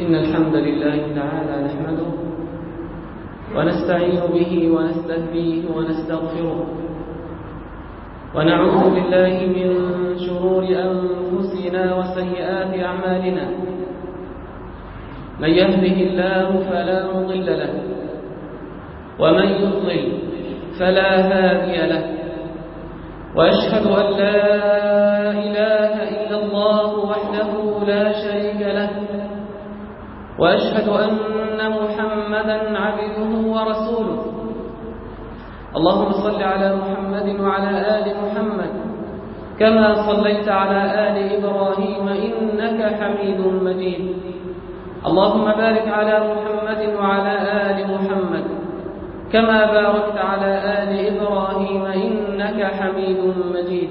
إن الحمد لله تعالى نحمده ونستعين به ونستهديه ونستغفره ونعوذ بالله من شرور أنفسنا وسيئات أعمالنا. من يهده الله فلا مضل له ومن يضلل فلا هادي له. وأشهد أن لا إله إلا الله وحده لا شريك له. وأشهد أن محمدا عبده ورسوله. اللهم صل على محمد وعلى آل محمد. كما صليت على آل إبراهيم إنك حميد مجيد. اللهم بارك على محمد وعلى آل محمد. كما باركت على آل إبراهيم إنك حميد مجيد.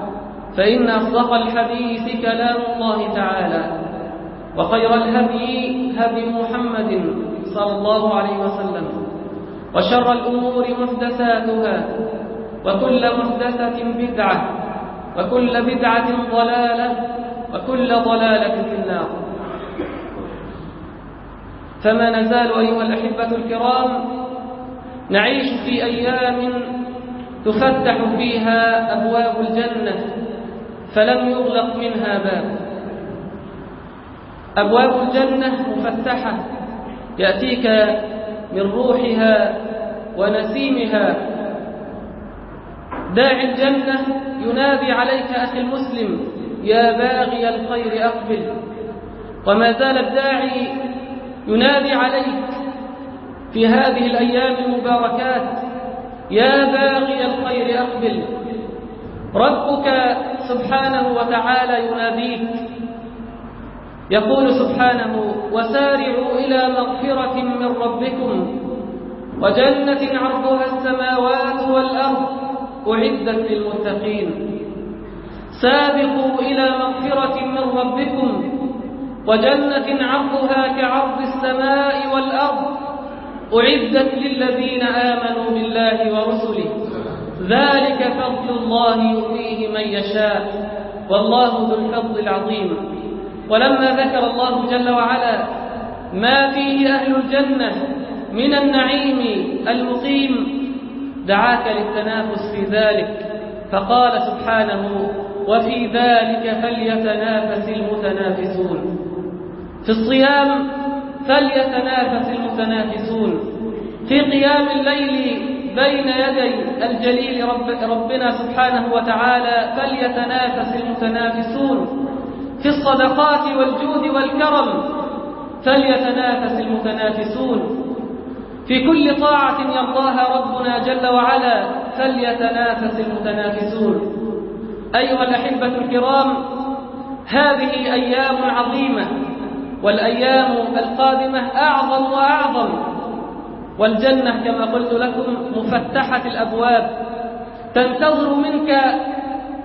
فإن أصدق الحديث كلام الله تعالى وخير الهدي هدي محمد صلى الله عليه وسلم وشر الأمور محدثاتها وكل محدثة بدعة وكل بدعة ضلالة وكل ضلالة في النار. فما نزال أيها الأحبة الكرام نعيش في أيام تفتح فيها أبواب الجنة. فلم يغلق منها باب. أبواب الجنة مفتحة يأتيك من روحها ونسيمها. داعي الجنة ينادي عليك أخي المسلم يا باغي الخير أقبل. وما زال الداعي ينادي عليك في هذه الأيام المباركات يا باغي الخير أقبل. ربك سبحانه وتعالى يناديك يقول سبحانه وسارعوا إلى مغفرة من ربكم وجنة عرضها السماوات والأرض أعدت للمتقين. سابقوا إلى مغفرة من ربكم وجنة عرضها كعرض السماء والأرض أعدت للذين آمنوا بالله ورسله. ذلك فضل الله يؤتيه من يشاء والله ذو الفضل العظيم. ولما ذكر الله جل وعلا ما فيه أهل الجنة من النعيم المقيم دعاك للتنافس في ذلك. فقال سبحانه وفي ذلك فليتنافس المتنافسون. في الصيام فليتنافس المتنافسون. في قيام الليل بين يدي الجليل رب ربنا سبحانه وتعالى فليتنافس المتنافسون في الصدقات والجود والكرم فليتنافس المتنافسون. في كل طاعة يرضاها ربنا جل وعلا فليتنافس المتنافسون. أيها الأحبة الكرام هذه أيام عظيمة والأيام القادمة أعظم وأعظم. والجنة كما قلت لكم مفتحة الأبواب. تنتظر منك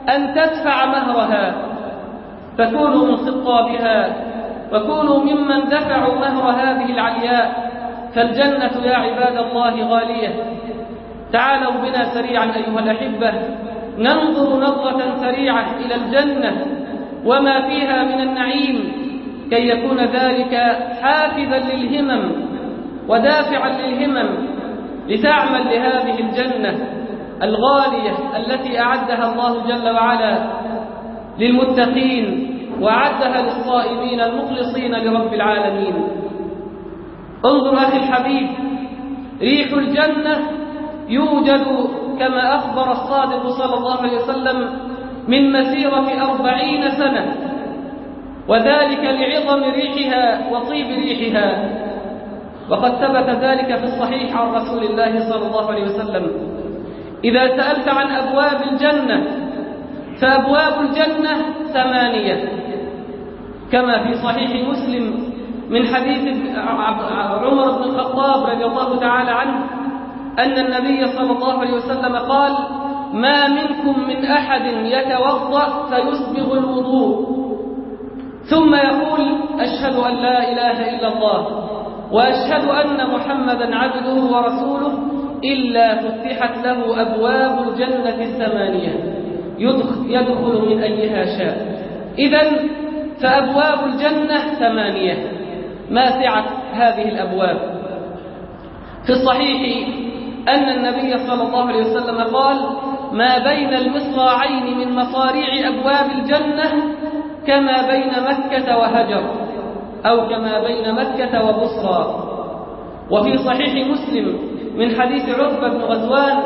أن تدفع مهرها. فكونوا من خطابها وكونوا ممن دفعوا مهر هذه العلياء. فالجنة يا عباد الله غالية. تعالوا بنا سريعا أيها الأحبة. ننظر نظرة سريعة إلى الجنة وما فيها من النعيم. كي يكون ذلك حافزا للهمم. ودافعا للهمم لتعمل لهذه الجنة الغالية التي أعدها الله جل وعلا للمتقين وأعدها للصائمين المخلصين لرب العالمين. انظر أخي الحبيب ريح الجنة يوجد كما أخبر الصادق صلى الله عليه وسلم من مسيرة أربعين سنة وذلك لعظم ريحها وطيب ريحها. وقد ثبت ذلك في الصحيح عن رسول الله صلى الله عليه وسلم. إذا سألت عن أبواب الجنة فأبواب الجنة ثمانية. كما في صحيح مسلم من حديث عمر بن الخطاب رضي الله تعالى عنه أن النبي صلى الله عليه وسلم قال ما منكم من أحد يتوضأ فيسبغ الوضوء. ثم يقول أشهد أن لا إله إلا الله. وأشهد أن محمدا عبده ورسوله إلا فتحت له أبواب الجنة الثمانية. يدخل من أيها شاء. إذا فأبواب الجنة ثمانية. ما سعت هذه الأبواب؟ في الصحيح أن النبي صلى الله عليه وسلم قال ما بين المصراعين من مصاريع أبواب الجنة كما بين مكة وهجر. أو كما بين مكة وبصرى. وفي صحيح مسلم من حديث عقبة بن غزوان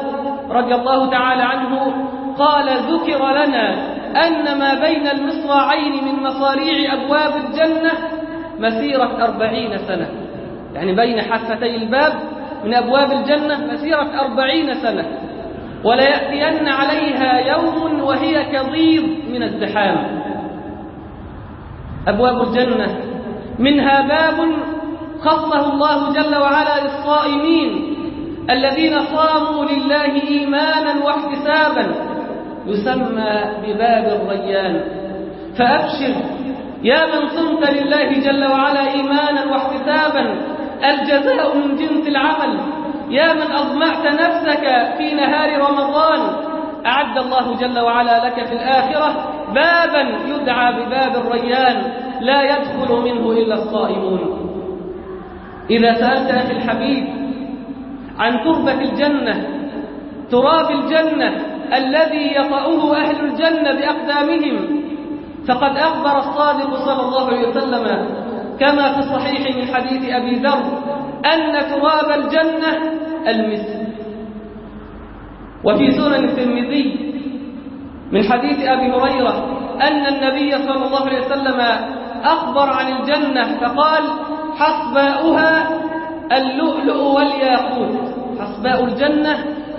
رضي الله تعالى عنه قال ذكر لنا أن ما بين المصراعين من مصاريع أبواب الجنة مسيرة أربعين سنة. يعني بين حافتي الباب من أبواب الجنة مسيرة أربعين سنة. وليأتين عليها يوم وهي كضيض من الزحام. أبواب الجنة منها باب خصه الله جل وعلا للصائمين الذين صاموا لله إيمانا واحتسابا يسمى بباب الريان. فأبشر يا من صمت لله جل وعلا إيمانا واحتسابا الجزاء من جنس العمل. يا من أضمعت نفسك في نهار رمضان أعد الله جل وعلا لك في الآخرة بابا يدعى بباب الريان لا يدخل منه إلا الصائمون. إذا سألت أخي الحبيب عن تربة الجنة تراب الجنة الذي يطأه أهل الجنة بأقدامهم فقد أخبر الصادق صلى الله عليه وسلم كما في الصحيح من حديث أبي ذر أن تراب الجنة المسك. وفي سنن الترمذي من حديث أبي هريرة أن النبي صلى الله عليه وسلم أخبر عن الجنة فقال حصباؤها اللؤلؤ والياقوت. حصباء الجنة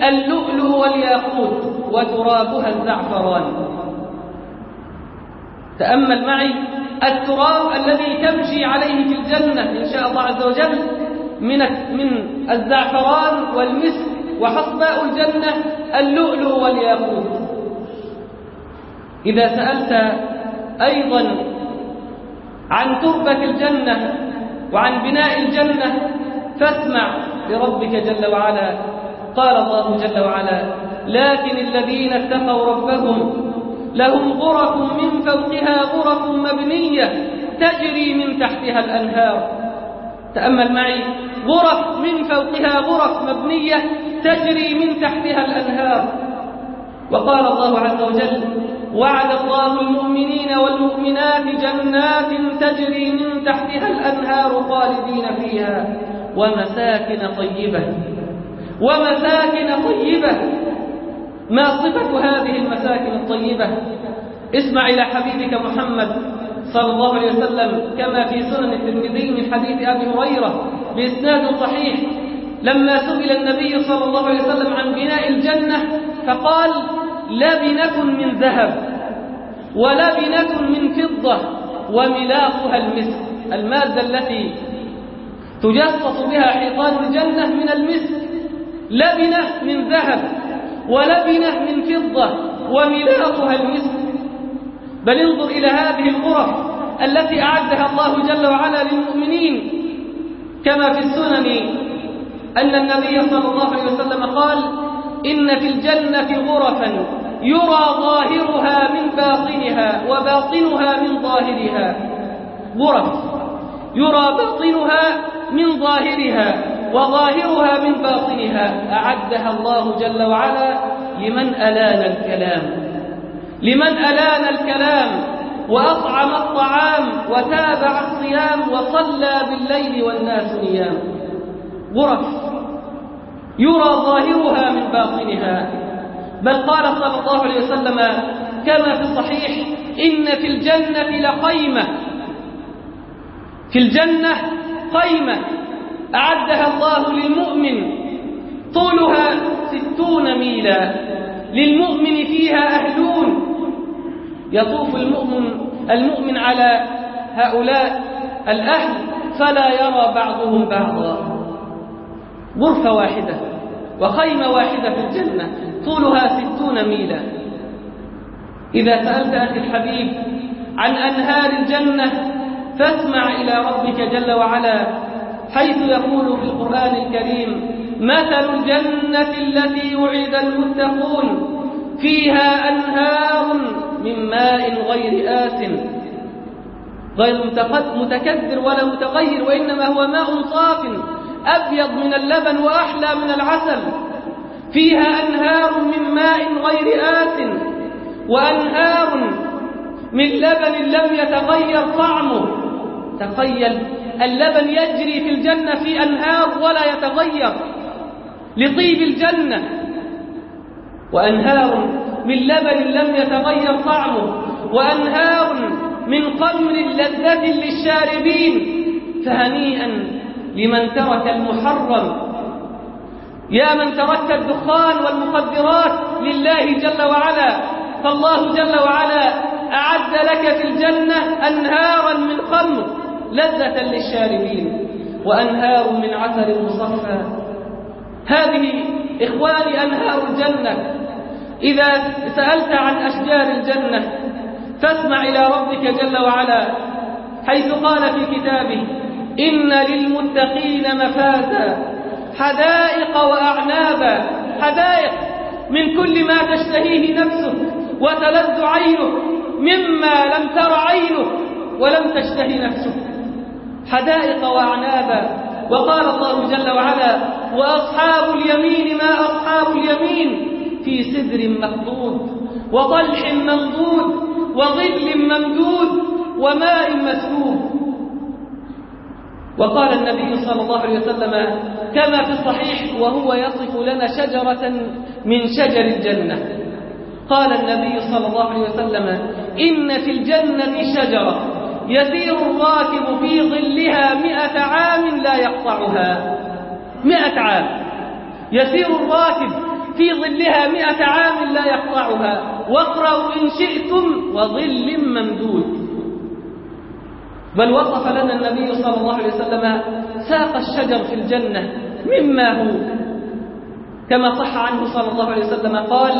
اللؤلؤ والياقوت وترابها الزعفران. تأمل معي التراب الذي تمشي عليه في الجنة إن شاء الله عز وجل من من الزعفران والمسك وحصباء الجنة اللؤلؤ والياقوت. إذا سألت أيضا عن تربة الجنة وعن بناء الجنة فاسمع لربك جل وعلا. قال الله جل وعلا لكن الذين اتقوا ربهم لهم غرف من فوقها غرف مبنية تجري من تحتها الأنهار. تأمل معي غرف من فوقها غرف مبنية تجري من تحتها الأنهار. وقال الله عز وجل وعد الله المؤمنين والمؤمنات جنات تجري من تحتها الأنهار خالدين فيها. ومساكن طيبة. ومساكن طيبة. ما صفة هذه المساكن الطيبة؟ اسمع إلى حبيبك محمد صلى الله عليه وسلم كما في سنن الترمذي من حديث أبي هريرة بإسناد صحيح. لما سئل النبي صلى الله عليه وسلم عن بناء الجنة فقال لبنة من ذهب ولبنة من فضة وملاطها المسك. المادة التي تجصص بها حيطان الجنة من المسك. لبنة من ذهب ولبنة من فضة وملاطها المسك. بل انظر إلى هذه الغرف التي أعدها الله جل وعلا للمؤمنين كما في السنن أن النبي صلى الله عليه وسلم قال إن في الجنة غرفا يرى ظاهرها من باطنها وباطنها من ظاهرها. غرف. يرى باطنها من ظاهرها وظاهرها من باطنها. أعدها الله جل وعلا لمن ألان الكلام. لمن ألان الكلام وأطعم الطعام وتابع الصيام وصلى بالليل والناس نيام غرف يرى ظاهرها من باطنها. بل قال صلى الله عليه وسلم كما في الصحيح إن في الجنة لقيمة. في الجنة قيمة. أعدها الله للمؤمن. طولها ستون ميلا. للمؤمن فيها أهلون. يطوف المؤمن, المؤمن على هؤلاء الأهل فلا يرى بعضهم بعضا. غرفة واحدة وخيمة واحدة في الجنة طولها ستون ميلا. إذا سألت أخي الحبيب عن أنهار الجنة فاسمع إلى ربك جل وعلا حيث يقول في القرآن الكريم مثل الجنة التي وعد المتقون فيها أنهار من ماء غير آس غير متكدر ولا متغير وإنما هو ماء صاف أبيض من اللبن وأحلى من العسل. فيها أنهار من ماء غير آس وأنهار من لبن لم يتغير طعمه. تخيل اللبن يجري في الجنة في أنهار ولا يتغير لطيب الجنة. وأنهار من لبن لم يتغير طعمه. وأنهار من خمر لذة للشاربين. فهنيئا لمن ترك المحرم. يا من تركت الدخان والمخدرات لله جل وعلا فالله جل وعلا أعد لك في الجنة أنهارا من خمر لذة للشاربين وأنهار من عسل مصفى. هذه إخواني أنهار الجنة. إذا سألت عن أشجار الجنة فاسمع إلى ربك جل وعلا حيث قال في كتابه إن للمتقين مفازا حدائق وأعنابا حدائق من كل ما تشتهيه نفسه وتلذ عينه مما لم تر عينه ولم تشتهي نفسه حدائق وأعنابا وقال الله جل وعلا وأصحاب اليمين ما أصحاب اليمين في سدر مخضود وطلح منضود وظل ممدود وماء مسكوب وقال النبي صلى الله عليه وسلم كما في الصحيح وهو يصف لنا شجرة من شجر الجنة. قال النبي صلى الله عليه وسلم إن في الجنة شجرة يسير الراكب في ظلها مئة عام لا يقطعها. مئة عام. يسير الراكب في ظلها مئة عام لا يقطعها. واقرأوا إن شئتم وظل ممدود. بل وصف لنا النبي صلى الله عليه وسلم ساق الشجر في الجنة مما هو. كما صح عنه صلى الله عليه وسلم قال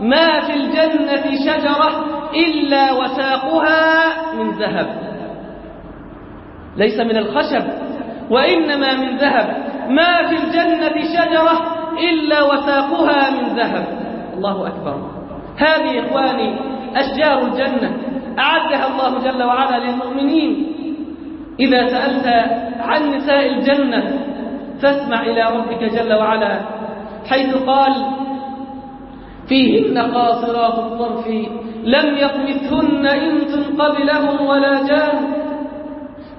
ما في الجنة شجرة إلا وساقها من ذهب. ليس من الخشب وإنما من ذهب. ما في الجنة شجرة إلا وساقها من ذهب. الله أكبر. هذه إخواني أشجار الجنة. أعدها الله جل وعلا للمؤمنين. إذا سألت عن نساء الجنة فاسمع إلى ربك جل وعلا حيث قال فيهن قاصرات الطرف لم يطمثهن إنس قبلهم ولا جان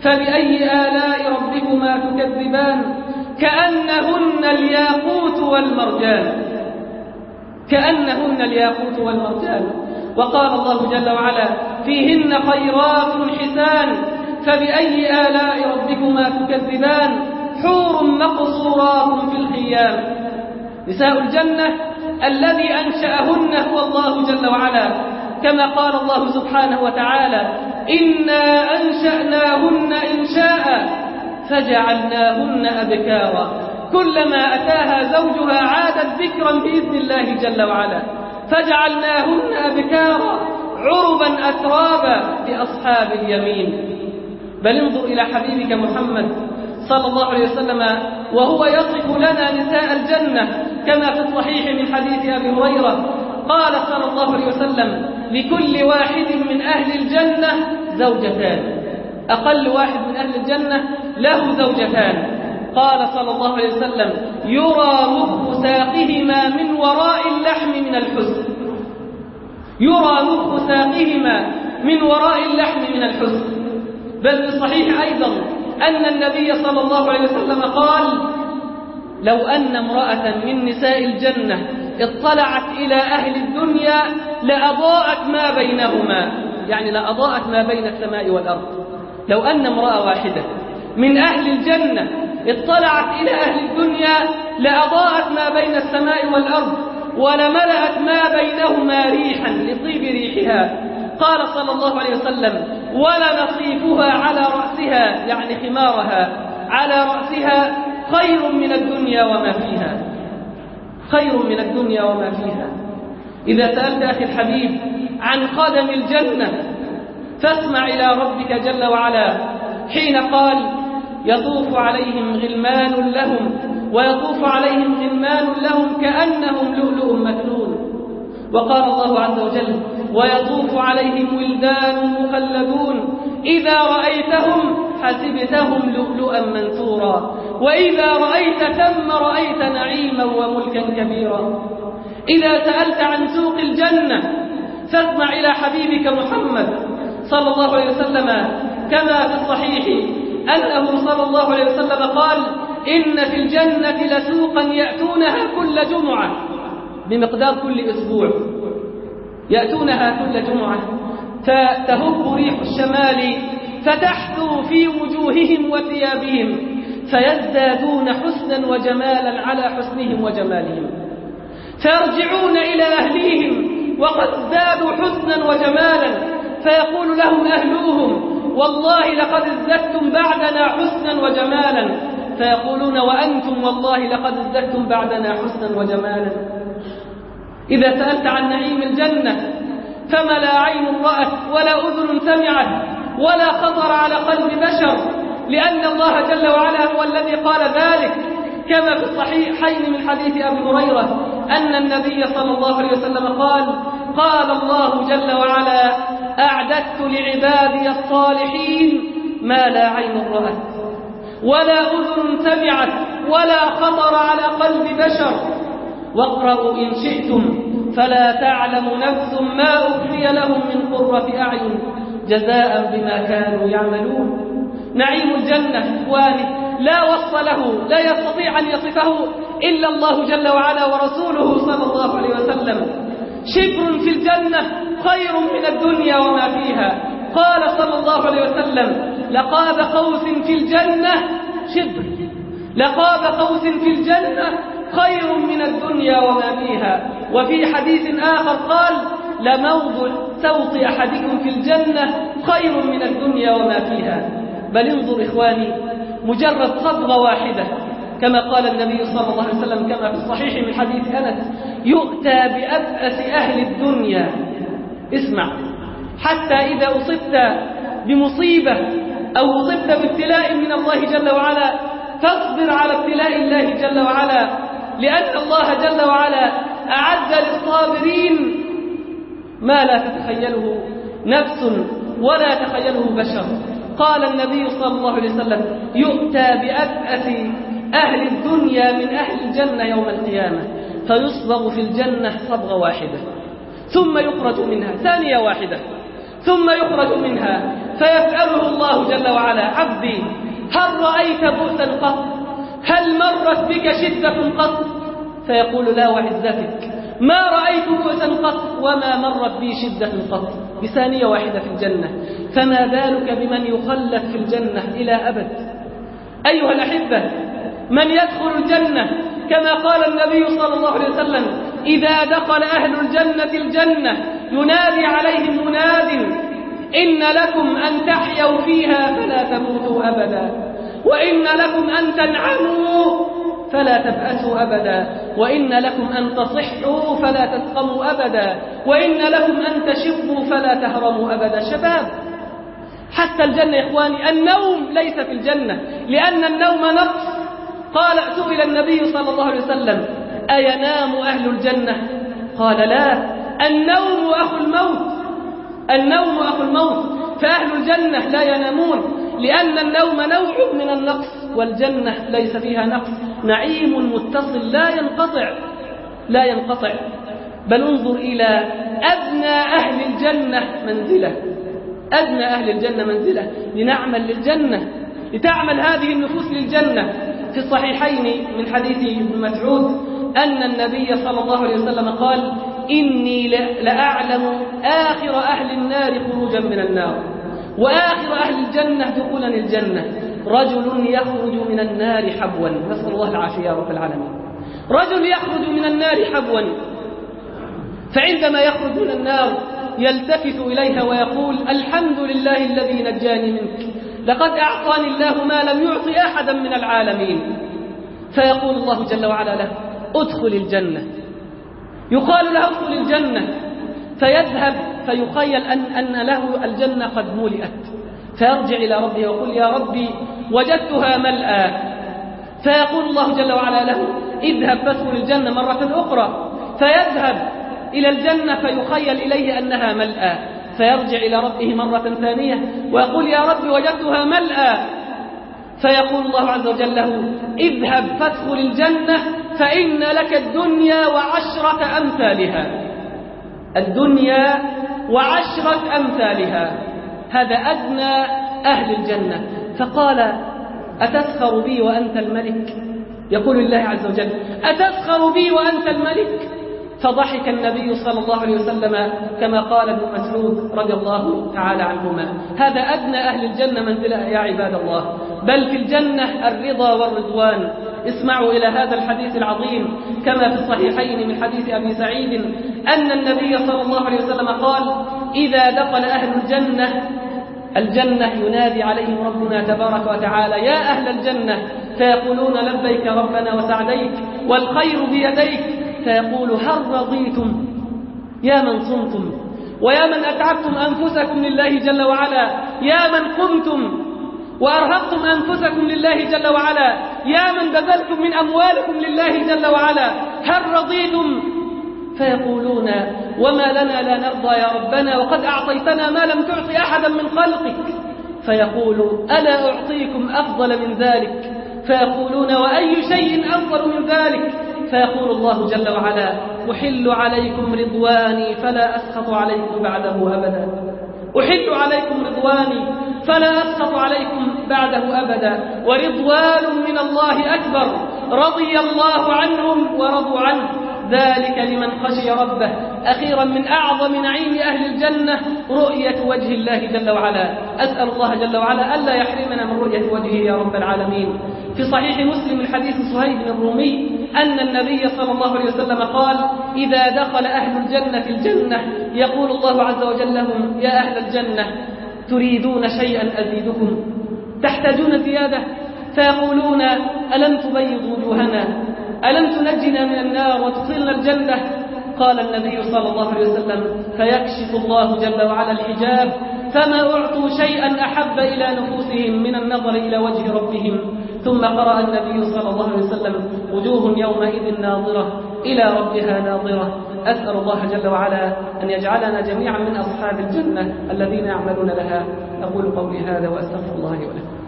فبأي آلاء ربكما تكذبان؟ كأنهن الياقوت والمرجان كأنهن الياقوت والمرجان. وقال الله جل وعلا فيهن خيرات حسان فبأي آلاء ربكما تكذبان؟ حور مقصورات في الخيام. نساء الجنة الذي أنشأهن هو الله جل وعلا. كما قال الله سبحانه وتعالى إنا أنشأناهن إنشاء فجعلناهن أبكارا. كلما أتاها زوجها عادت ذكرا بإذن الله جل وعلا فجعلناهن أبكارا عربا أترابا لأصحاب اليمين. بل انظر إلى حبيبك محمد صلى الله عليه وسلم وهو يصف لنا نساء الجنة كما في الصحيح من حديث أبي هريرة. قال صلى الله عليه وسلم لكل واحد من أهل الجنة زوجتان. أقل واحد من أهل الجنة له زوجتان. قال صلى الله عليه وسلم يرى مخ ساقهما من وراء اللحم من الحزن. يرى مخ ساقهما من وراء اللحم من الحزن. بل في الصحيح أيضا أن النبي صلى الله عليه وسلم قال لو أن امرأة من نساء الجنة اطلعت إلى أهل الدنيا لأضاءت ما بينهما. يعني لأضاءت ما بين السماء والأرض. لو أن امرأة واحدة من أهل الجنة اطلعت إلى أهل الدنيا لأضاءت ما بين السماء والأرض ولملأت ما بينهما ريحا لطيب ريحها قال صلى الله عليه وسلم ولنصيفها على رأسها. يعني خمارها. على رأسها خير من الدنيا وما فيها. خير من الدنيا وما فيها. إذا سألت أخي الحبيب عن قدم الجنة فاسمع إلى ربك جل وعلا. حين قال يطوف عليهم غلمان لهم ويطوف عليهم غلمان لهم كأنهم لؤلؤ مكنون. وقال الله عز وجل ويطوف عليهم ولدان مخلدون. إذا رأيتهم حسبتهم لؤلؤا منثورا. وإذا رأيت ثم رأيت نعيما وملكا كبيرا. إذا سألت عن سوق الجنة فاسمع إلى حبيبك محمد صلى الله عليه وسلم. كما في الصحيح أنه صلى الله عليه وسلم قال إن في الجنة لسوقا يأتونها كل جمعة. بمقدار كل أسبوع. يأتونها كل جمعة. فتهب ريح الشمال فتحثو في وجوههم وثيابهم. فيزدادون حسنا وجمالا على حسنهم وجمالهم. فيرجعون إلى أهليهم وقد ازدادوا حسنا وجمالا. فيقول لهم أهلوهم والله لقد ازددتم بعدنا حسنا وجمالا. فيقولون وأنتم والله لقد ازددتم بعدنا حسنا وجمالا. إذا سألت عن نعيم الجنة فما لا عين رأت ولا أذن سمعت ولا خطر على قلب بشر لأن الله جل وعلا هو الذي قال ذلك. كما في الصحيحين من حديث أبي هريرة أن النبي صلى الله عليه وسلم قال قال الله جل وعلا أعددت لعبادي الصالحين ما لا عين رأت ولا أذن سمعت ولا خطر على قلب بشر. واقرأوا إن شئتم فلا تعلم نفس ما أخفي لهم من قرة أعين جزاء بما كانوا يعملون. نعيم الجنة إخواني لا وصف له لا يستطيع أن يصفه إلا الله جل وعلا ورسوله صلى الله عليه وسلم. شبر في الجنة خير من الدنيا وما فيها. قال صلى الله عليه وسلم لقاب قوس في الجنة شبر. لقاب قوس في الجنة خير من الدنيا وما فيها. وفي حديث آخر قال لموضع سوط أحدكم في الجنة خير من الدنيا وما فيها. بل انظر إخواني مجرد صبغة واحدة كما قال النبي صلى الله عليه وسلم كما في الصحيح من حديث أنس يؤتى بأبأس أهل الدنيا. اسمع حتى إذا أصبت بمصيبة أو أصبت بابتلاء من الله جل وعلا فاصبر على ابتلاء الله جل وعلا. لأن الله جل وعلا أعد للصابرين ما لا تتخيله نفس ولا تخيله بشر. قال النبي صلى الله عليه وسلم يؤتى بأبأس أهل الدنيا من أهل الجنة يوم القيامة فيصبغ في الجنة صبغة واحدة ثم يخرج منها ثانية واحدة ثم يخرج منها فيسأله الله جل وعلا. عبدي هل رأيت بؤسا قط؟ هل مرت بك شدة قط؟ فيقول لا وعزتك. ما رأيت بؤسا قط وما مرت بي شدة قط. بثانية واحدة في الجنة. فما بالك بمن يخلد في الجنة إلى أبد؟ أيها الأحبة من يدخل الجنة كما قال النبي صلى الله عليه وسلم إذا دخل أهل الجنة الجنة ينادي عليهم مناد إن لكم أن تحيوا فيها فلا تموتوا أبدا وإن لكم أن تنعموا فلا تبأسوا أبدا. وإن لكم أن تصحوا فلا تسقموا أبدا. وإن لكم أن تشبوا فلا تهرموا أبدا. شباب حتى الجنة إخواني النوم ليس في الجنة لأن النوم نقص. قال سئل النبي صلى الله عليه وسلم أينام أهل الجنة؟ قال لا. النوم أخو الموت. النوم أخو الموت. فأهل الجنة لا ينامون لأن النوم نوع من النقص والجنة ليس فيها نقص. نعيم متصل لا ينقطع لا ينقطع. بل انظر إلى أدنى أهل الجنة منزلة. أدنى أهل الجنة منزلة. لنعمل للجنة. لتعمل هذه النفوس للجنة. في الصحيحين من حديث ابن مسعود أن النبي صلى الله عليه وسلم قال إني لأعلم آخر أهل النار خروجا من النار وآخر أهل الجنة دخولا الجنة. رجل يخرج من النار حبوا. نسأل الله العافية يا رب العالمين. رجل يخرج من النار حبوا. فعندما يخرج من النار يلتفت إليها ويقول الحمد لله الذي نجاني منك. لقد أعطاني الله ما لم يعط أحدا من العالمين. فيقول الله جل وعلا له ادخل الجنة. يقال له ادخل الجنة. فيذهب فيخيل أن, أن له الجنة قد ملئت. فيرجع إلى ربه ويقول يا ربي وجدتها ملأى. فيقول الله جل وعلا له اذهب فادخل الجنة مرة أخرى. فيذهب إلى الجنة فيخيل إليه أنها ملأى. فيرجع إلى ربه مرة ثانية ويقول يا رب وجدتها ملأى. فيقول الله عز وجل له اذهب فادخل الجنة فإن لك الدنيا وعشرة أمثالها. الدنيا وعشرة أمثالها. هذا أدنى أهل الجنة. فقال أتسخر بي وأنت الملك؟ يقول الله عز وجل أتسخر بي وأنت الملك؟ فضحك النبي صلى الله عليه وسلم كما قال ابن مسعود رضي الله تعالى عنهما. هذا أدنى أهل الجنة منزلة يا عباد الله. بل في الجنة الرضا والرضوان. اسمعوا إلى هذا الحديث العظيم كما في الصحيحين من حديث أبي سعيد أن النبي صلى الله عليه وسلم قال إذا دخل أهل الجنة الجنة ينادي عليهم ربنا تبارك وتعالى يا أهل الجنة فيقولون لبيك ربنا وسعديك والخير بيديك. فيقول هل رضيتم؟ يا من صمتم ويا من أتعبتم أنفسكم لله جل وعلا يا من قمتم وأرهقتم أنفسكم لله جل وعلا يا من بذلتم من أموالكم لله جل وعلا هل رضيتم؟ فيقولون وما لنا لا نرضى يا ربنا وقد أعطيتنا ما لم تعط أحدا من خلقك. فيقول ألا أعطيكم أفضل من ذلك؟ فيقولون وأي شيء أفضل من ذلك؟ فيقول الله جل وعلا أحل عليكم رضواني فلا أسخط عليكم بعده أبدا. أحل عليكم رضواني فلا أسخط عليكم بعده أبدا. ورضوان من الله أكبر. رضي الله عنهم ورضوا عنه. ذلك لمن خشي ربه. أخيرا من أعظم نعيم أهل الجنة رؤية وجه الله جل وعلا. أسأل الله جل وعلا ألا يحرمنا من رؤية وجهه يا رب العالمين. في صحيح مسلم من حديث صهيب الرومي أن النبي صلى الله عليه وسلم قال إذا دخل أهل الجنة الجنة يقول الله عز وجل لهم يا أهل الجنة تريدون شيئا أزيدكم؟ تحتاجون زيادة؟ فيقولون ألم تبيض وجوهنا؟ ألم تنجنا من النار وتدخلنا الجنة؟ قال النبي صلى الله عليه وسلم فيكشف الله جل وعلا الحجاب فما أعطوا شيئا أحب إلى نفوسهم من النظر إلى وجه ربهم. ثم قرأ النبي صلى الله عليه وسلم وجوه يومئذ ناظرة إلى ربها ناظرة. أسأل الله جل وعلا أن يجعلنا جميعا من أصحاب الجنة الذين يعملون لها. أقول قولي هذا وأستغفر الله ولكم.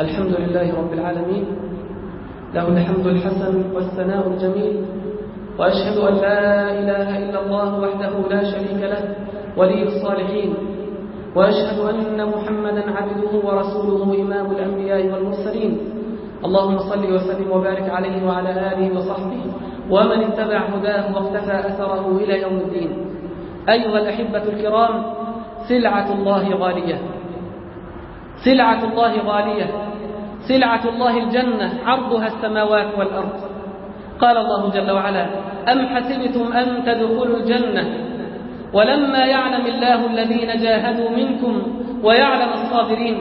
الحمد لله رب العالمين. له الحمد الحسن والثناء الجميل. وأشهد أن لا إله إلا الله وحده لا شريك له ولي الصالحين. وأشهد أن محمدا عبده ورسوله إمام الأنبياء والمرسلين. اللهم صل وسلم وبارك عليه وعلى آله وصحبه ومن اتبع هداه واقتفى أثره إلى يوم الدين. أيها الأحبة الكرام سلعة الله غالية. سلعة الله غالية سلعة الله الجنة عرضها السماوات والأرض. قال الله جل وعلا أم حسبتم أن تدخلوا الجنة؟ ولما يعلم الله الذين جاهدوا منكم ويعلم الصابرين.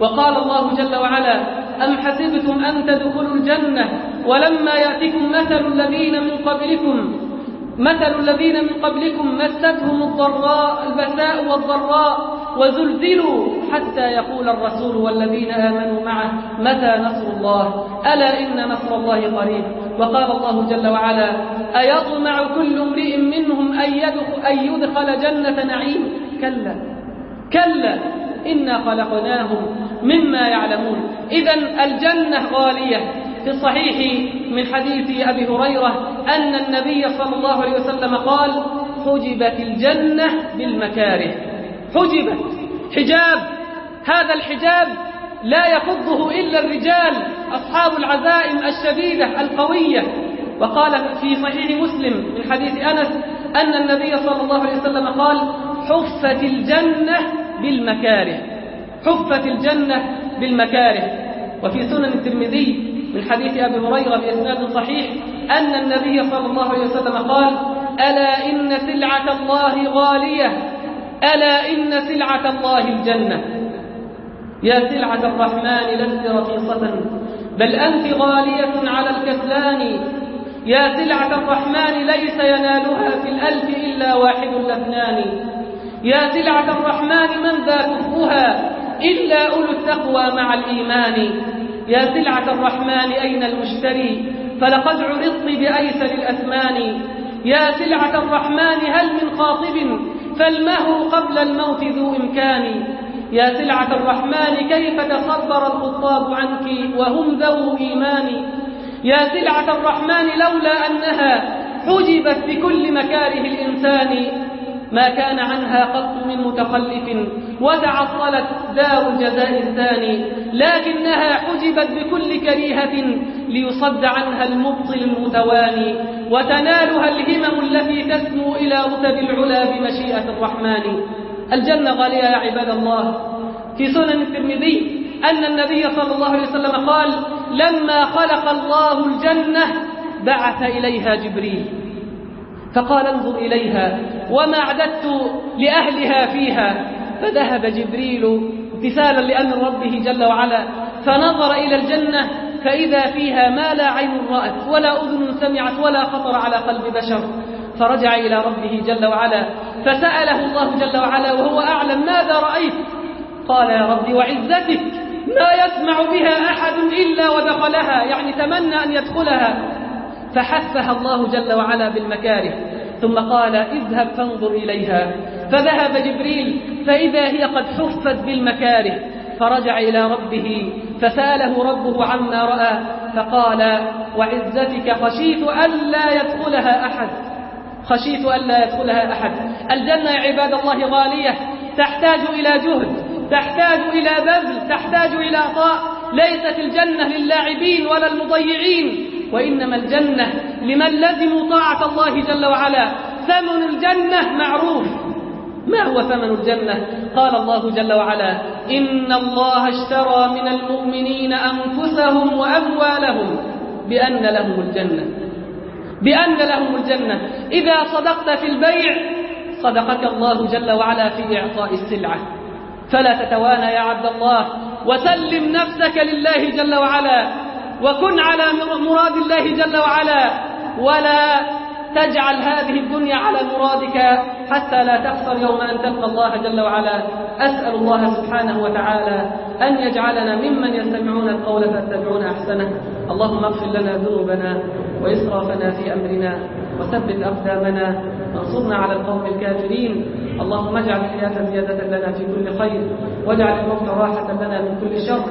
وقال الله جل وعلا أم حسبتم أن تدخلوا الجنة؟ ولما يأتكم مثل الذين من قبلكم مثل الذين من قبلكم مستهم الضراء البساء والضراء. وزلزلوا حتى يقول الرسول والذين آمنوا معه متى نصر الله؟ ألا إن نصر الله قريب؟ وقال الله جل وعلا أيطمع كل امرئ منهم أن يدخل, جنة نعيم؟ كلا. كلا. إنا خلقناهم مما يعلمون. إذا الجنة غالية. في الصحيح من حديث أبي هريرة أن النبي صلى الله عليه وسلم قال حجبت الجنة بالمكاره. حجبت حجاب. هذا الحجاب لا يفضه إلا الرجال أصحاب العزائم الشديدة القوية. وقال في صحيح مسلم من حديث أنس أن النبي صلى الله عليه وسلم قال حفت الجنة بالمكاره. حفت الجنة بالمكاره. وفي سنن الترمذي من حديث أبي هريرة بإسناد صحيح أن النبي صلى الله عليه وسلم قال ألا إن سلعة الله غالية؟ ألا إن سلعة الله الجنة. يا سلعة الرحمن لست رخيصة بل أنت غالية على الكسلان. يا سلعة الرحمن ليس ينالها في الألف إلا واحد الاثنان يا سلعة الرحمن من ذا كفها إلا أولو التقوى مع الإيمان. يا سلعة الرحمن أين المشتري؟ فلقد عرضت بأيسر الأثمان. يا سلعة الرحمن هل من خاطب؟ فالمه قبل الموت ذو إمكان. يا سلعة الرحمن كيف تصبر الخطاب عنك وهم ذو إيمان؟ يا سلعة الرحمن لولا أنها حجبت بكل مكاره الإنسان ما كان عنها قط من متخلف وتعطلت دار الجزاء الثاني لكنها حجبت بكل كريهة ليصد عنها المبطل المتواني وتنالها الهمم التي تسمو إلى رتب العلا بمشيئة الرحمن. الجنة غالية يا عباد الله. في سنن الترمذي أن النبي صلى الله عليه وسلم قال لما خلق الله الجنة بعث إليها جبريل. فقال انظر إليها. وما أعددت لأهلها فيها. فذهب جبريل امتثالا لأمر ربه جل وعلا فنظر إلى الجنة فإذا فيها ما لا عين رأت ولا أذن سمعت ولا خطر على قلب بشر. فرجع إلى ربه جل وعلا فسأله الله جل وعلا وهو أعلم ماذا رأيت؟ قال يا ربي وعزتك ما يسمع بها أحد إلا ودخلها يعني تمنى أن يدخلها. فحثها الله جل وعلا بالمكاره. ثم قال اذهب فانظر إليها. فذهب جبريل فإذا هي قد حفت بالمكاره فرجع إلى ربه فسأله ربه عما رأى فقال وعزتك خشيت ألا يدخلها أحد. خشيت ألا يدخلها أحد. الجنة يا عباد الله غالية تحتاج إلى جهد تحتاج إلى بذل تحتاج إلى عطاء ليست الجنة للاعبين ولا المضيعين وإنما الجنة لمن لزموا طاعة الله جل وعلا. ثمن الجنة معروف. ما هو ثمن الجنة؟ قال الله جل وعلا إن الله اشترى من المؤمنين أنفسهم وأموالهم بأن لهم الجنة. بأن لهم الجنة. إذا صدقت في البيع صدقك الله جل وعلا في إعطاء السلعة. فلا تتوانى يا عبد الله وسلم نفسك لله جل وعلا. وكن على مراد الله جل وعلا ولا تجعل هذه الدنيا على مرادك حتى لا تخسر يوم أن تلقى الله جل وعلا. أسأل الله سبحانه وتعالى أن يجعلنا ممن يستمعون القول فيتبعون أحسنه. اللهم اغفر لنا ذنوبنا وإسرافنا في أمرنا وثبت أقدامنا وانصرنا على القوم الكافرين. اللهم اجعل الحياة زيادة لنا في كل خير واجعل الموت راحة لنا من كل شر.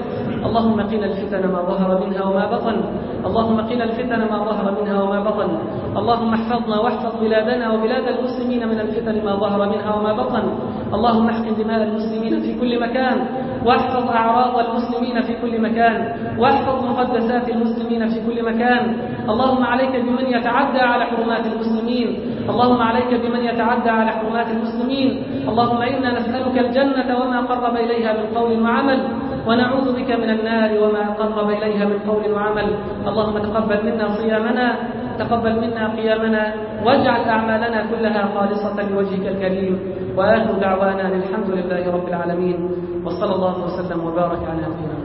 اللهم قنا الفتن ما ظهر منها وما بطن. اللهم قنا الفتن ما ظهر منها وما بطن. اللهم احفظنا واحفظ بلادنا وبلاد المسلمين من الفتن ما ظهر منها وما بطن. اللهم احقن دماء المسلمين في كل مكان. واحفظ أعراض المسلمين في كل مكان. واحفظ مقدسات المسلمين في كل مكان. اللهم عليك بمن يتعدى على حرمات المسلمين. اللهم عليك بمن يتعدى على حرمات المسلمين. اللهم إنا نسألك الجنة وما قرب إليها من قول وعمل. ونعوذ بك من النار وما قرب إليها من قول وعمل. اللهم تقبل منا صيامنا تقبل منا قيامنا واجعل أعمالنا كلها خالصة لوجهك الكريم. وآخر دعوانا الحمد لله رب العالمين. وصلى الله وسلم وبارك على نبينا محمد